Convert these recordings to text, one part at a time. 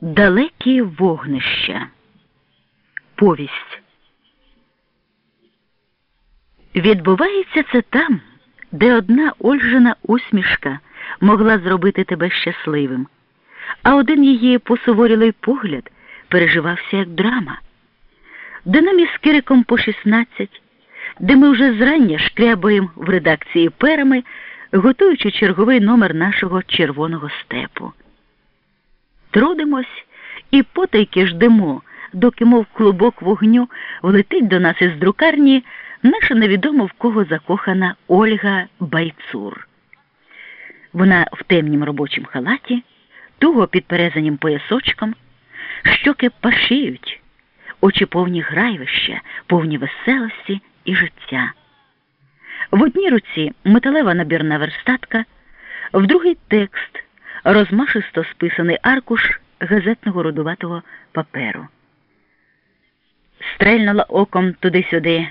Далекі вогнища. Повість. Відбувається це там, де одна Ольжина усмішка могла зробити тебе щасливим, а один її посуворілий погляд переживався як драма, де нам із Кириком по 16, де ми вже зрання шкрябаємо в редакції перами, готуючи черговий номер нашого червоного степу. Трудимось і потайки ждемо, доки, мов клубок вогню, влетить до нас із друкарні наша невідомо в кого закохана Ольга Байцур. Вона в темнім робочім халаті, туго підперезанім поясочком, щоки пашіють, очі повні грайвища, повні веселості і життя. В одній руці металева набірна верстатка, в другий текст розмашисто списаний аркуш газетного родуватого паперу. Стрельнула оком туди-сюди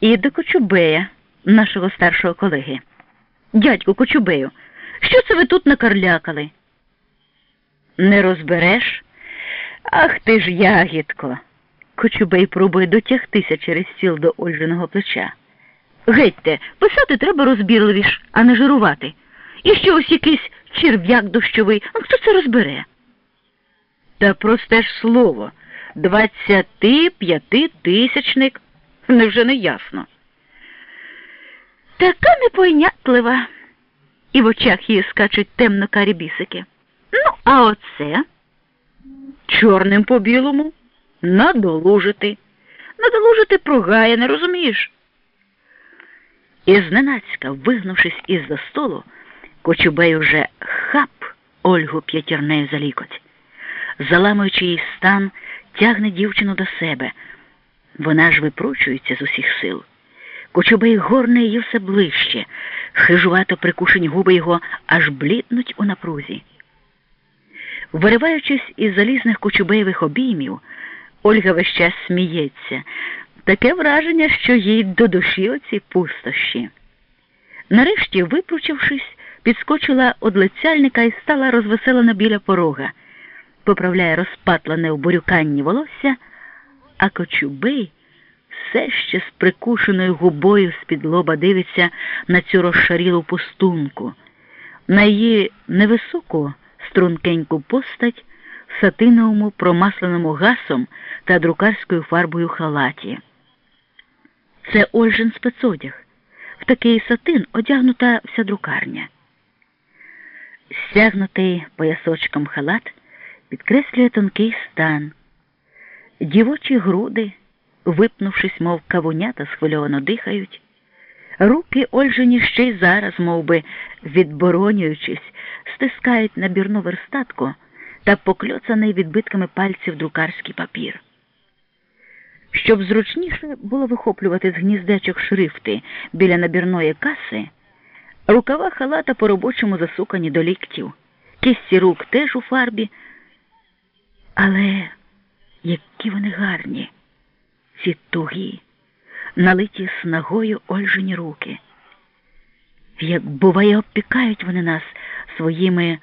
і до Кочубея, нашого старшого колеги. Дядьку Кочубею, що це ви тут накарлякали? Не розбереш? Ах ти ж ягідко. Кочубей пробує дотягтися через стіл до Ольжиного плеча. Гетьте, писати треба розбірливіш, а не жирувати. І ще ось якийсь черв'як дощовий. Ну, хто це розбере? Та просте ж слово, двадцяти п'яти тисячник. Невже не ясно? Така непойнятлива. І в очах її скачуть темно карі бісики. Ну, а оце чорним по білому надолужити. Надолужити прогає, не розумієш? І зненацька, вигнувшись із за столу, Кочубей уже хап Ольгу п'ятірнею за лікоть. Заламуючи їй стан, тягне дівчину до себе. Вона ж випручується з усіх сил. Кочубей горне її все ближче, хижувато прикушені губи його аж бліднуть у напрузі. Вириваючись із залізних кочубеєвих обіймів, Ольга весь час сміється. Таке враження, що їй до душі оці пустощі. Нарешті, випручившись, підскочила од лицяльника і стала розвеселена біля порога, поправляє розпатлене у бурюканні волосся, а кочубей все ще з прикушеною губою з-під лоба дивиться на цю розшарілу пустунку, на її невисоку стрункеньку постать в сатиновому промасленому гасом та друкарською фарбою халаті. Це Ольжин спецодяг. В такий сатин одягнута вся друкарня. Стягнутий поясочком халат підкреслює тонкий стан, дівочі груди, випнувшись, мов кавунята, схвильовано дихають. Руки Ольжині ще й зараз, мов би, відборонюючись, стискають набірну верстатку та покльоцаний відбитками пальців друкарський папір. Щоб зручніше було вихоплювати з гніздечок шрифти біля набірної каси, рукава халата по робочому засукані до ліктів, кисті рук теж у фарбі. Але які вони гарні, ці тугі, налиті снагою Ольжині руки. Як, буває, обпікають вони нас своїми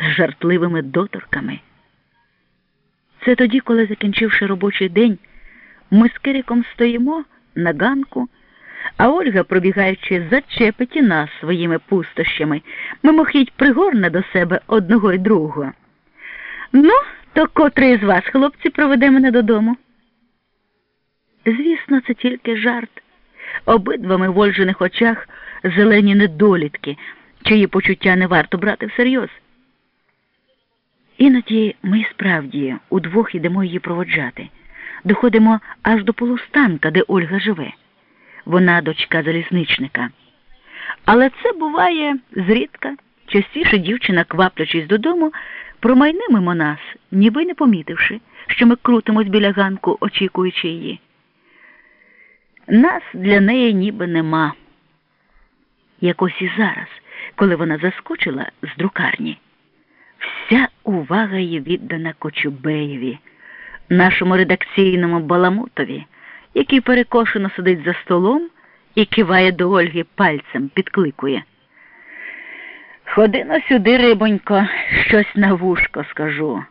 жартливими доторками. Це тоді, коли, закінчивши робочий день, ми з Кириком стоїмо на ганку, а Ольга, пробігаючи, зачепить і нас своїми пустощами, мимохідь пригорне до себе одного й другого. Ну, то котрий з вас, хлопці, проведе мене додому? Звісно, це тільки жарт. Обидва ми в Ольжиних очах зелені недолітки, чиї почуття не варто брати всерйоз. Іноді ми справді удвох ідемо її проводжати. Доходимо аж до полустанка, де Ольга живе. Вона дочка залізничника. Але це буває зрідка. Частіше дівчина, кваплячись додому, промайне мимо нас, ніби не помітивши, що ми крутимось біля ганку, очікуючи її. Нас для неї ніби нема. Якось і зараз, коли вона заскочила з друкарні, вся увага її віддана Кочубеєві, нашому редакційному баламутові, який перекошено сидить за столом і киває до Ольги пальцем, підкликує. Ходи но сюди, рибонько, щось на вушко скажу.